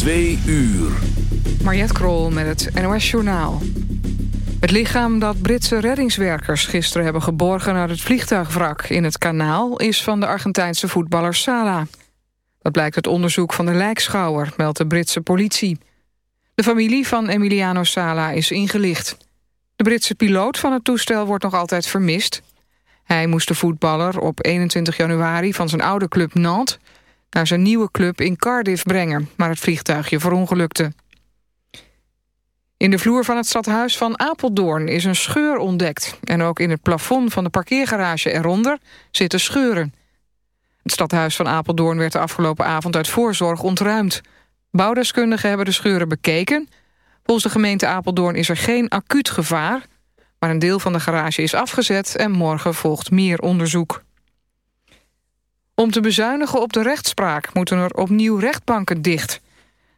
Twee uur. Mariette Krol met het NOS Journaal. Het lichaam dat Britse reddingswerkers gisteren hebben geborgen... uit het vliegtuigwrak in het kanaal... is van de Argentijnse voetballer Sala. Dat blijkt uit onderzoek van de lijkschouwer, meldt de Britse politie. De familie van Emiliano Sala is ingelicht. De Britse piloot van het toestel wordt nog altijd vermist. Hij moest de voetballer op 21 januari van zijn oude club Nantes naar zijn nieuwe club in Cardiff brengen, maar het vliegtuigje verongelukte. In de vloer van het stadhuis van Apeldoorn is een scheur ontdekt... en ook in het plafond van de parkeergarage eronder zitten scheuren. Het stadhuis van Apeldoorn werd de afgelopen avond uit voorzorg ontruimd. Bouwdeskundigen hebben de scheuren bekeken. Volgens de gemeente Apeldoorn is er geen acuut gevaar... maar een deel van de garage is afgezet en morgen volgt meer onderzoek. Om te bezuinigen op de rechtspraak moeten er opnieuw rechtbanken dicht.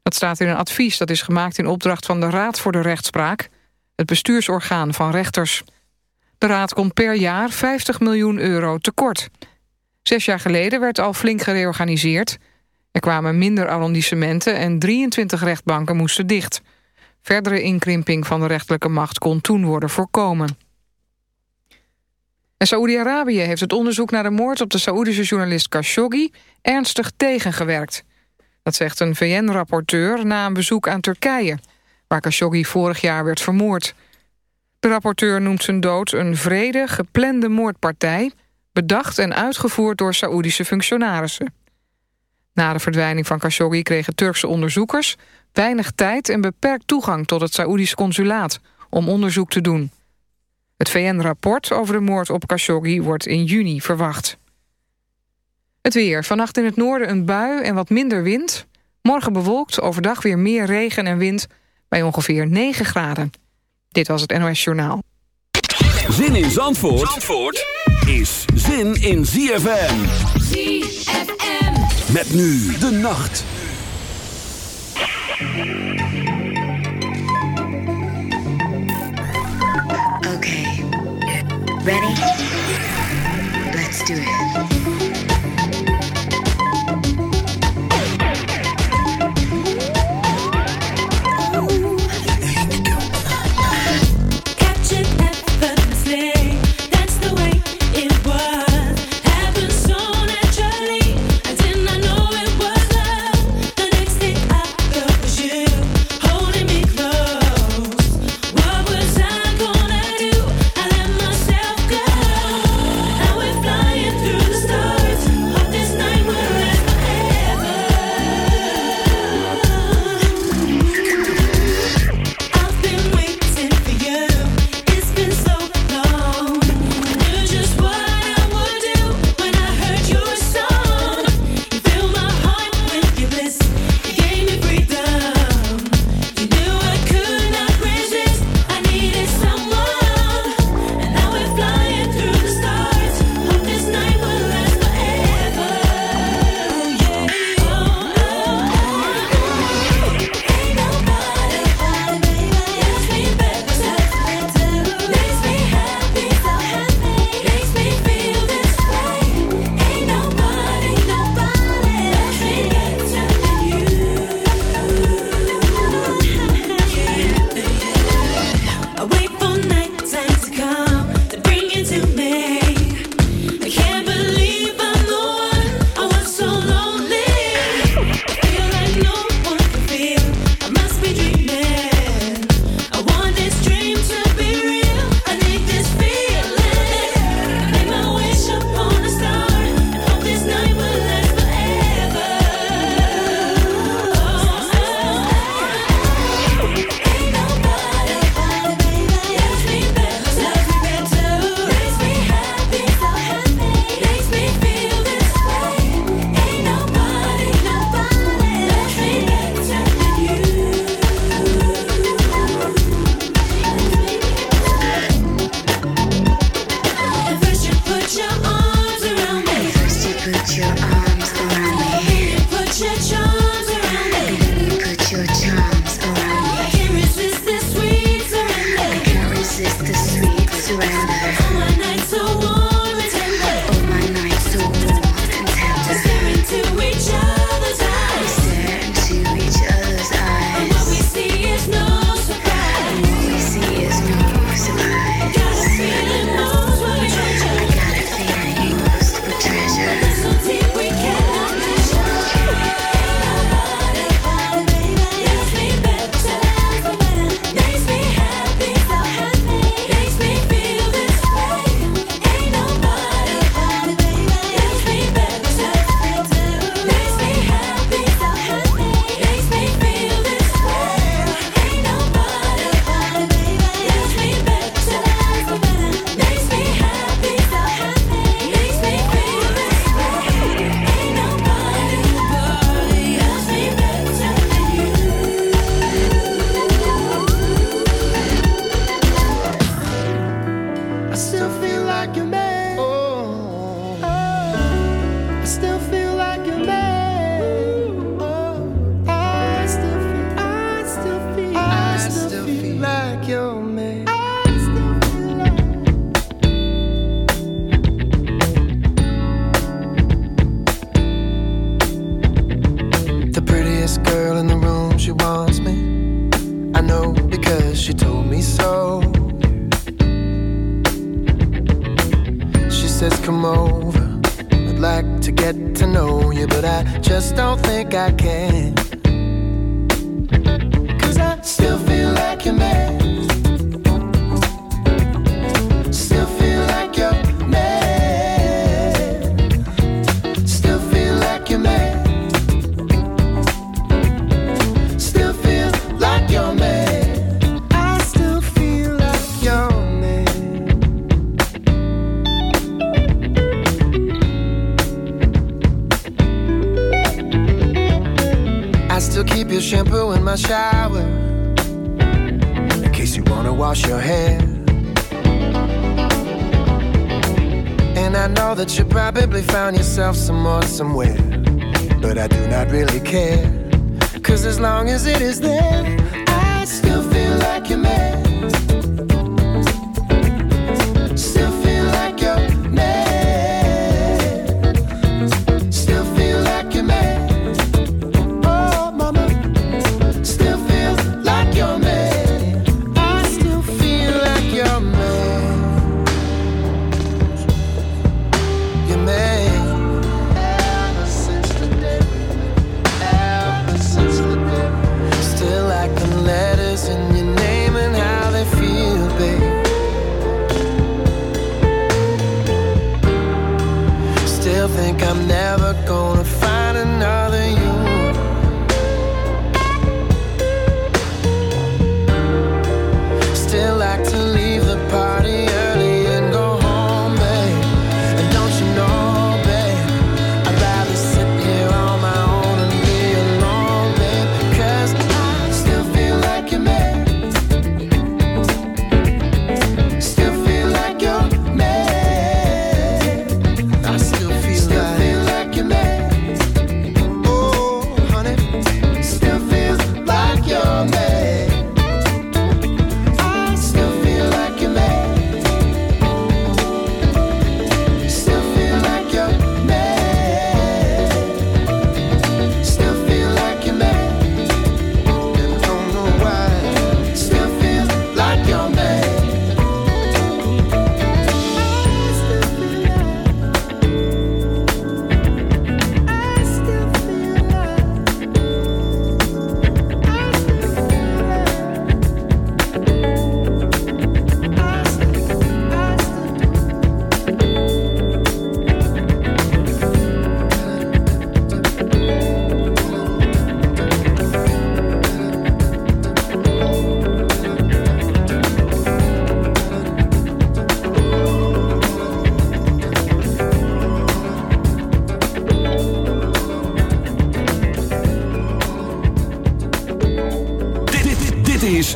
Dat staat in een advies dat is gemaakt in opdracht van de Raad voor de Rechtspraak... het bestuursorgaan van rechters. De Raad komt per jaar 50 miljoen euro tekort. Zes jaar geleden werd al flink gereorganiseerd. Er kwamen minder arrondissementen en 23 rechtbanken moesten dicht. Verdere inkrimping van de rechterlijke macht kon toen worden voorkomen. En Saoedi-Arabië heeft het onderzoek naar de moord op de Saoedische journalist Khashoggi ernstig tegengewerkt. Dat zegt een VN-rapporteur na een bezoek aan Turkije, waar Khashoggi vorig jaar werd vermoord. De rapporteur noemt zijn dood een vrede, geplande moordpartij... bedacht en uitgevoerd door Saoedische functionarissen. Na de verdwijning van Khashoggi kregen Turkse onderzoekers... weinig tijd en beperkt toegang tot het Saoedisch consulaat... om onderzoek te doen. Het VN-rapport over de moord op Khashoggi wordt in juni verwacht. Het weer. Vannacht in het noorden een bui en wat minder wind. Morgen bewolkt, overdag weer meer regen en wind... bij ongeveer 9 graden. Dit was het NOS Journaal. Zin in Zandvoort, Zandvoort is zin in ZFM. ZFM. Met nu de nacht. Ready? Let's do it.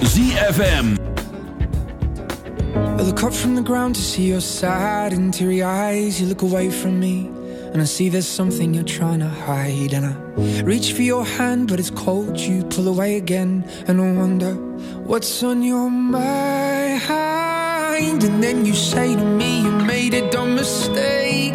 ZFM. I look up from the ground to see your sad and teary eyes. You look away from me, and I see there's something you're trying to hide. And I reach for your hand, but it's cold. You pull away again, and I wonder what's on your mind. And then you say to me, You made a dumb mistake.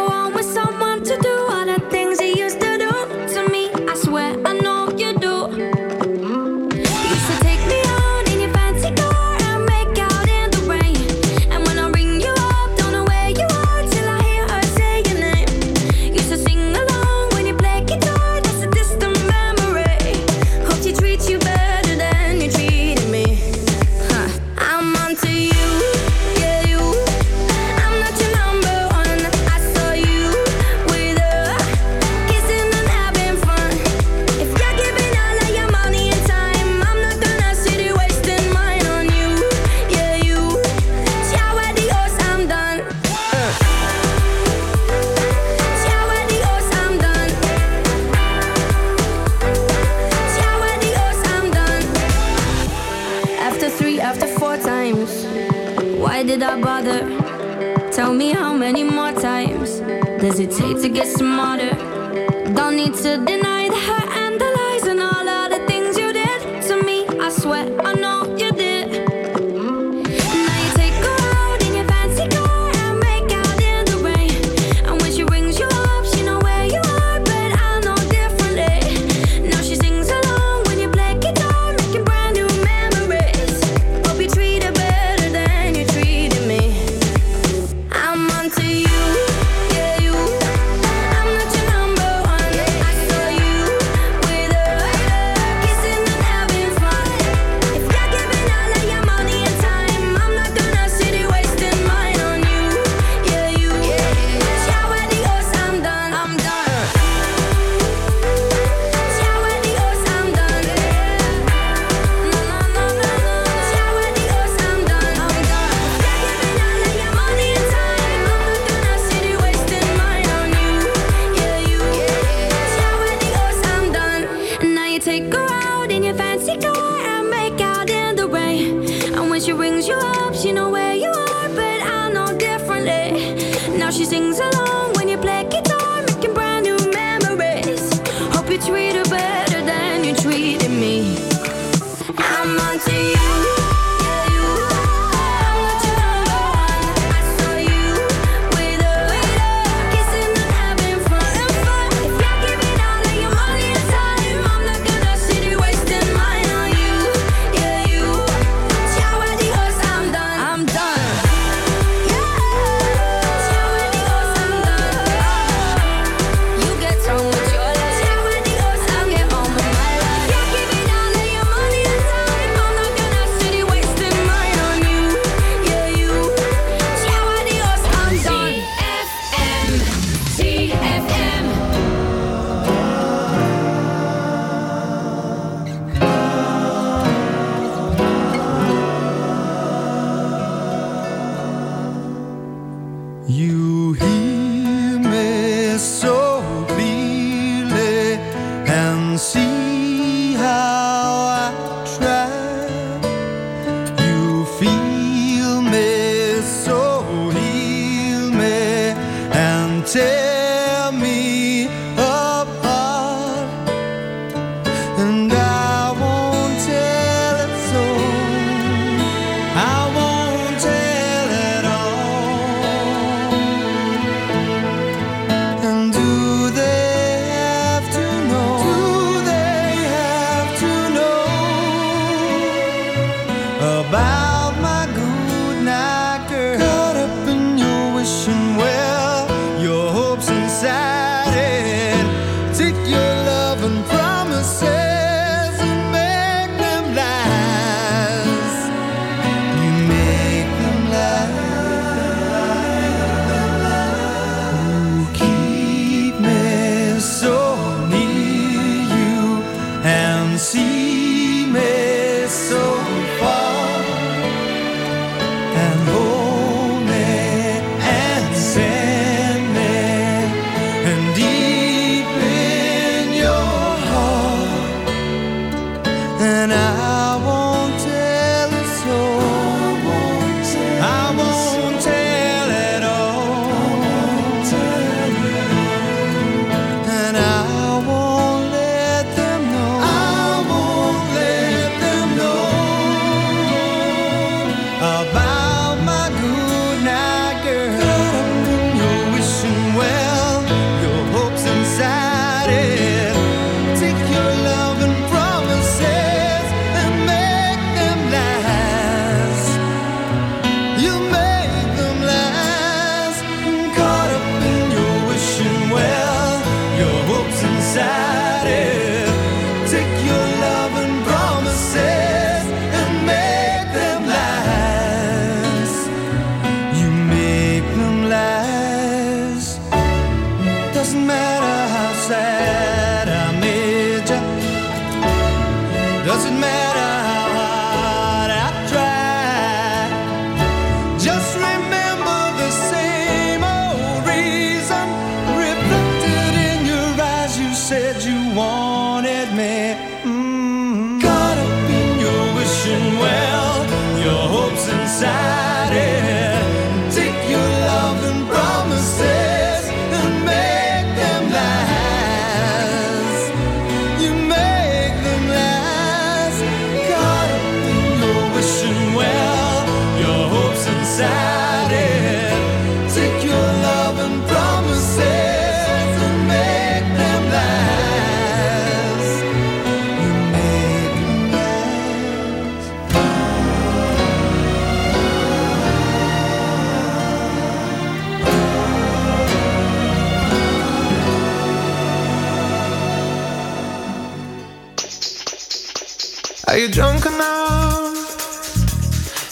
Doesn't matter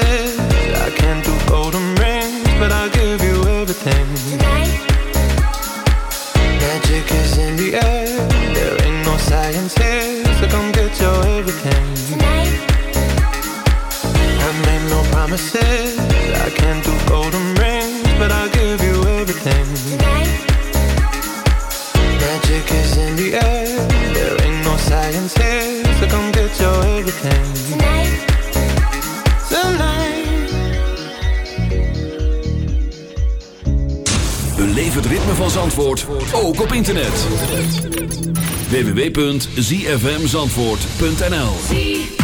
I www.zfmzandvoort.nl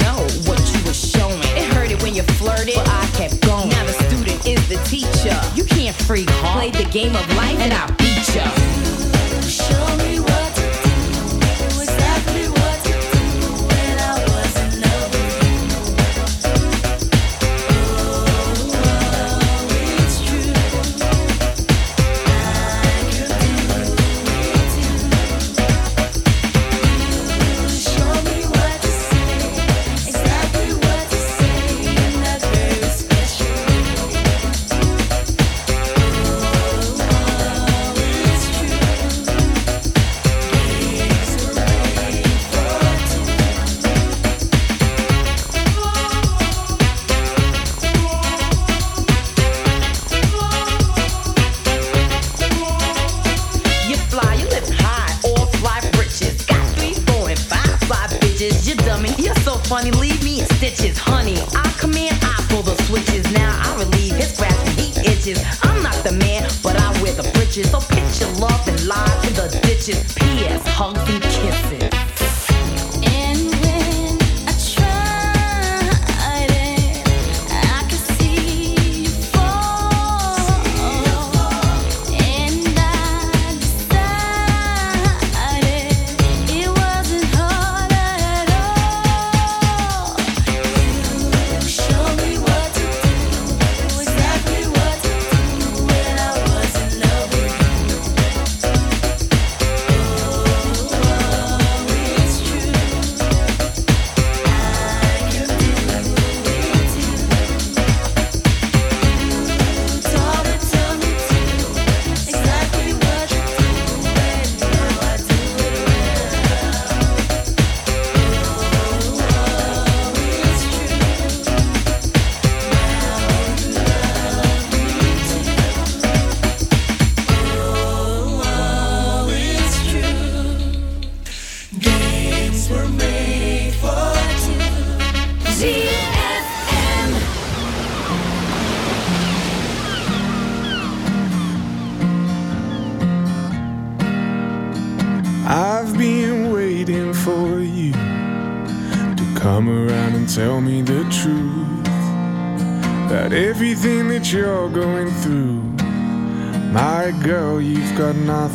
know what you were showing. It hurted when you flirted, but I kept going. Now the student is the teacher. You can't freak hard. Play the game of life and I beat ya.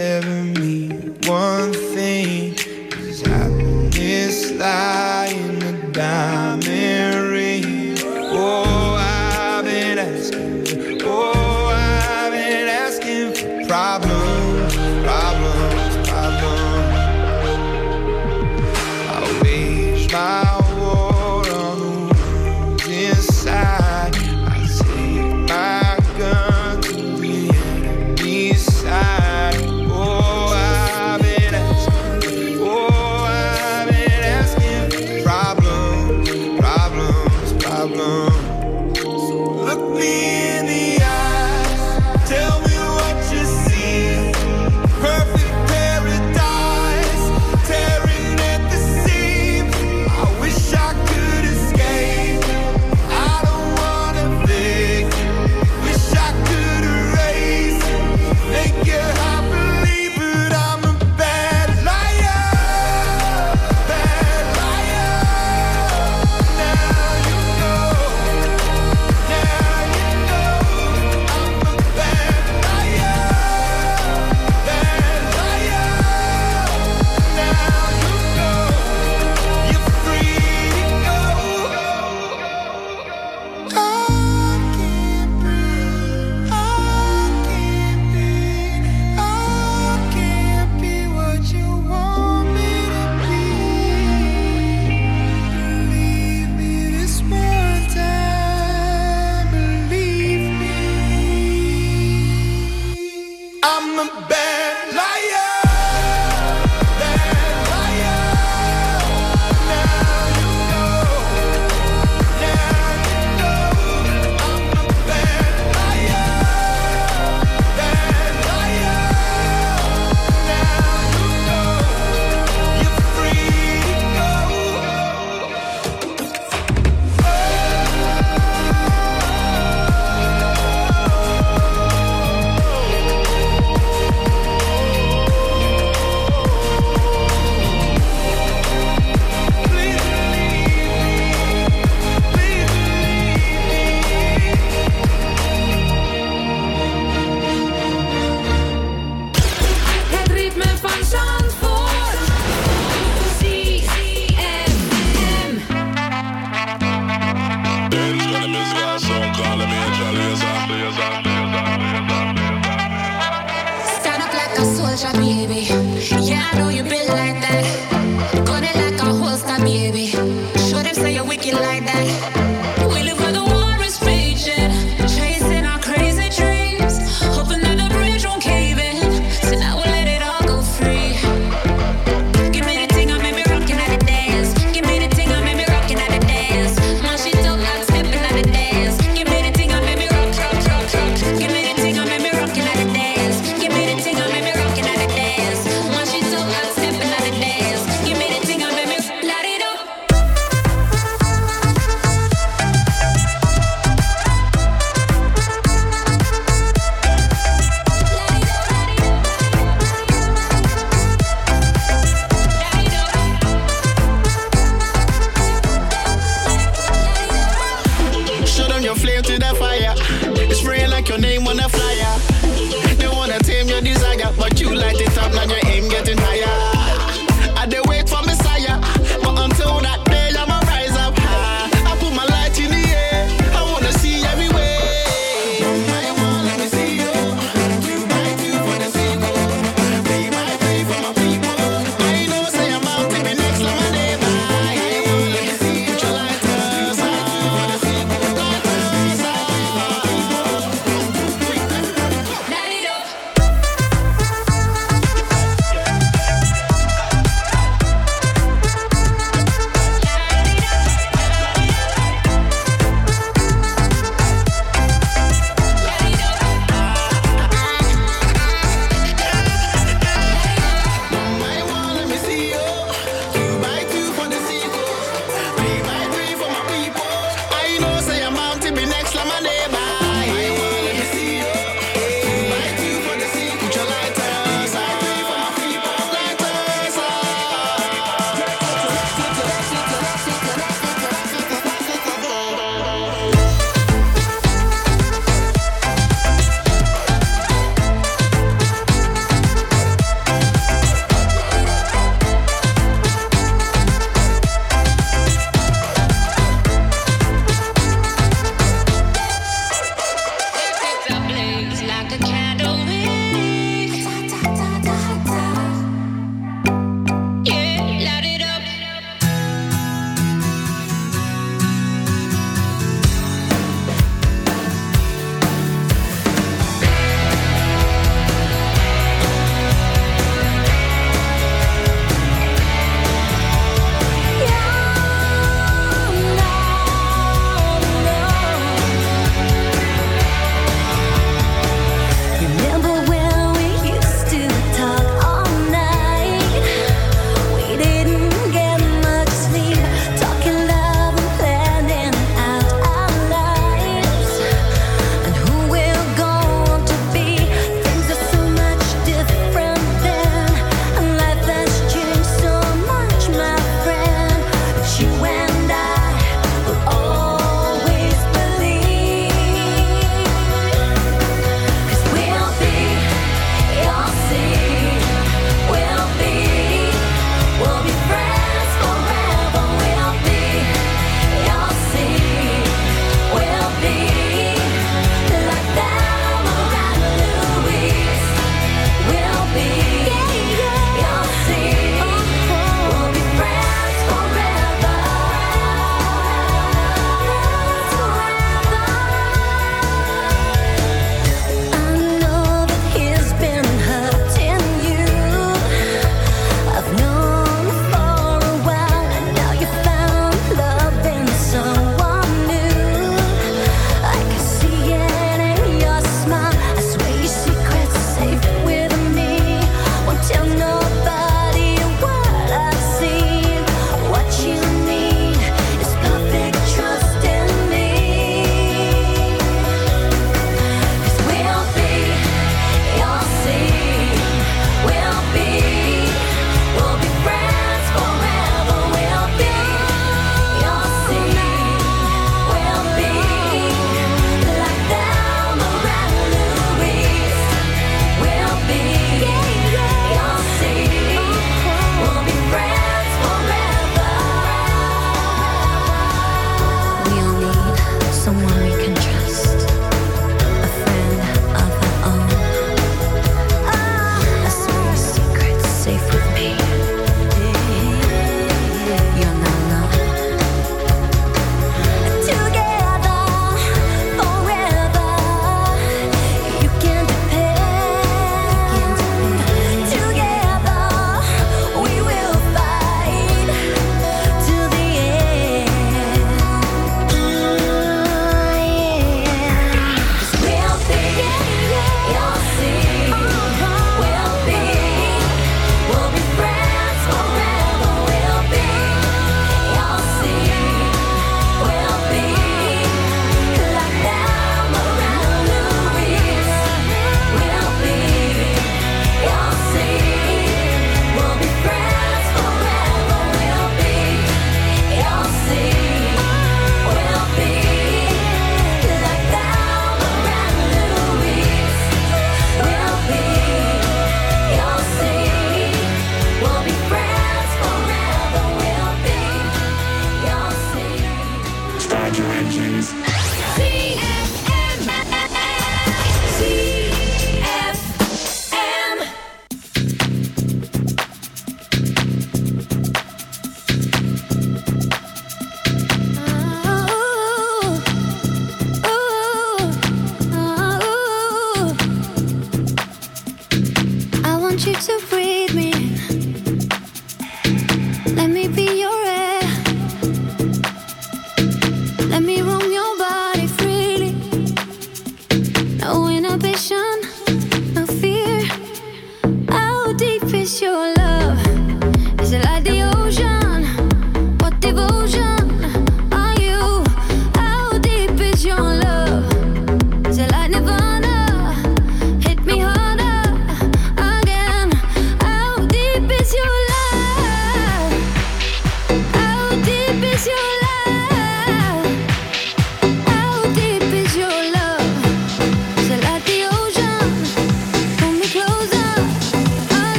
telling me one thing is happiness lying down.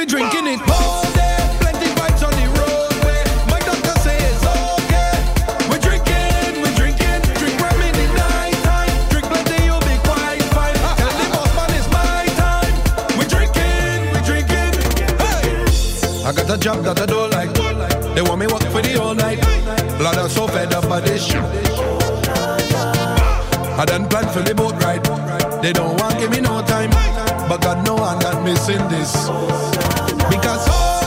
we drinking it all day. Plenty vibes on the roadway. My doctor say it's okay. We're drinking, we drinking. Drink the night time. Drink plenty, you'll be quite fine. Tell the boss man it's my time. We drinking, we drinking. Hey. I got a job that I don't like. They want me work for the all night. Blood, are so fed up by this shit. I done plan for the boat ride. They don't want give me no time, but God know I'm not missing this. Because oh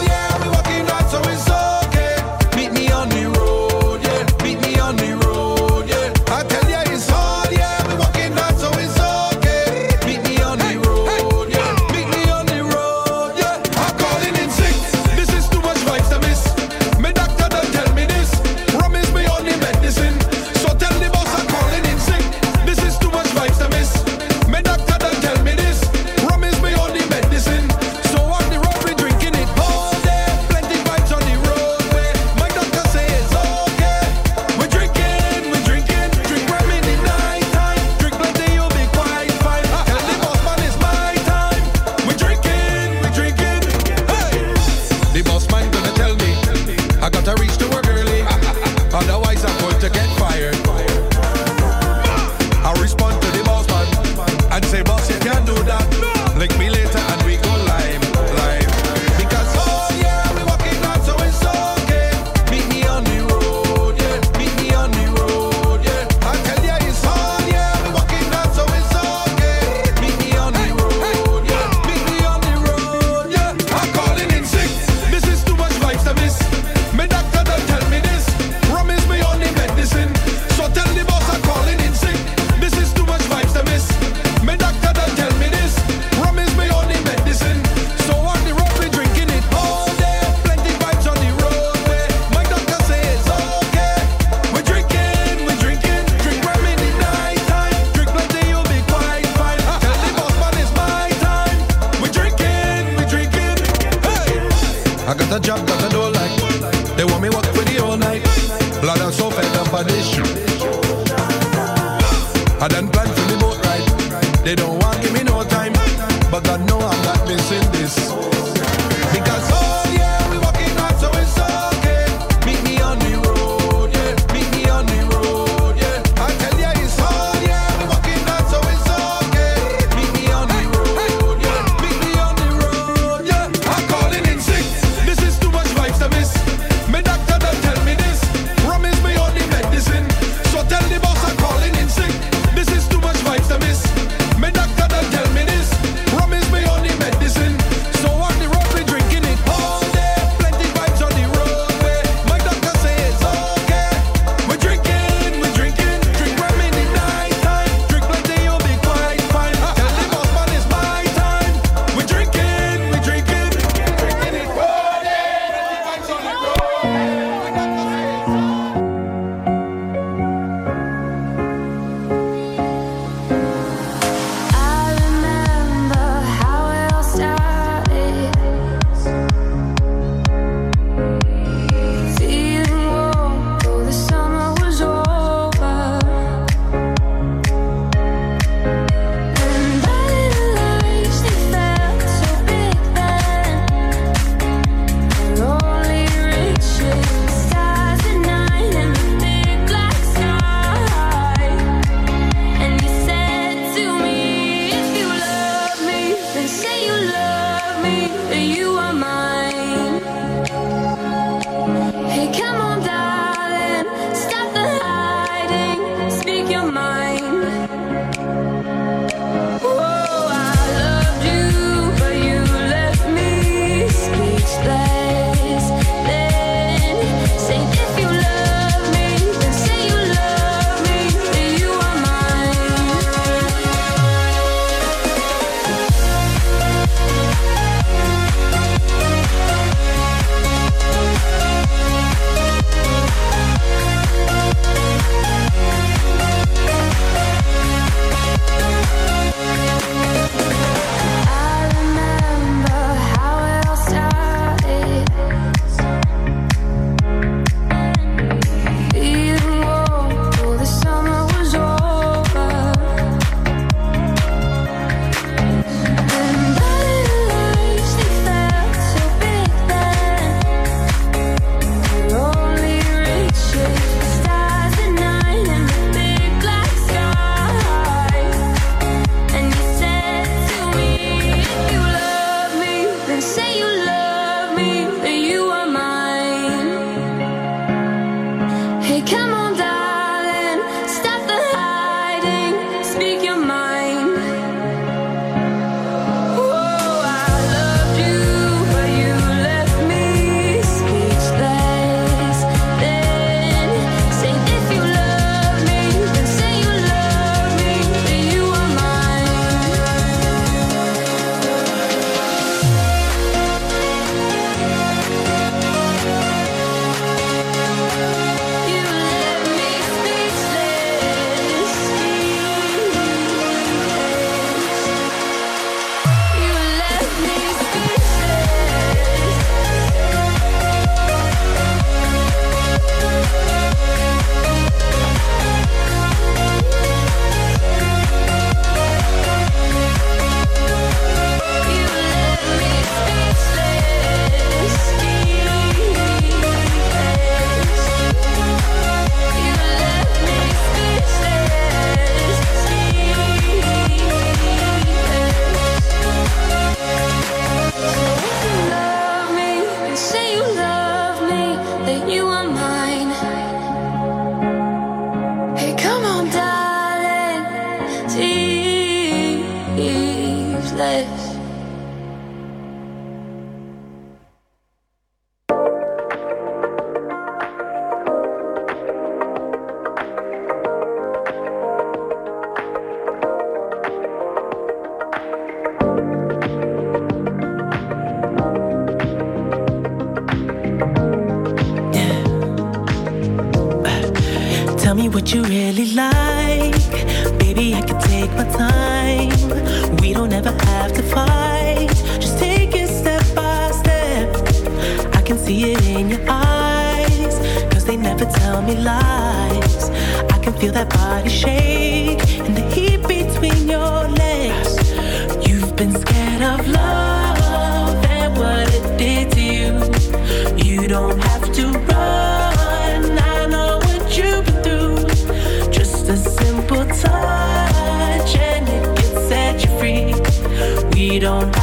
don't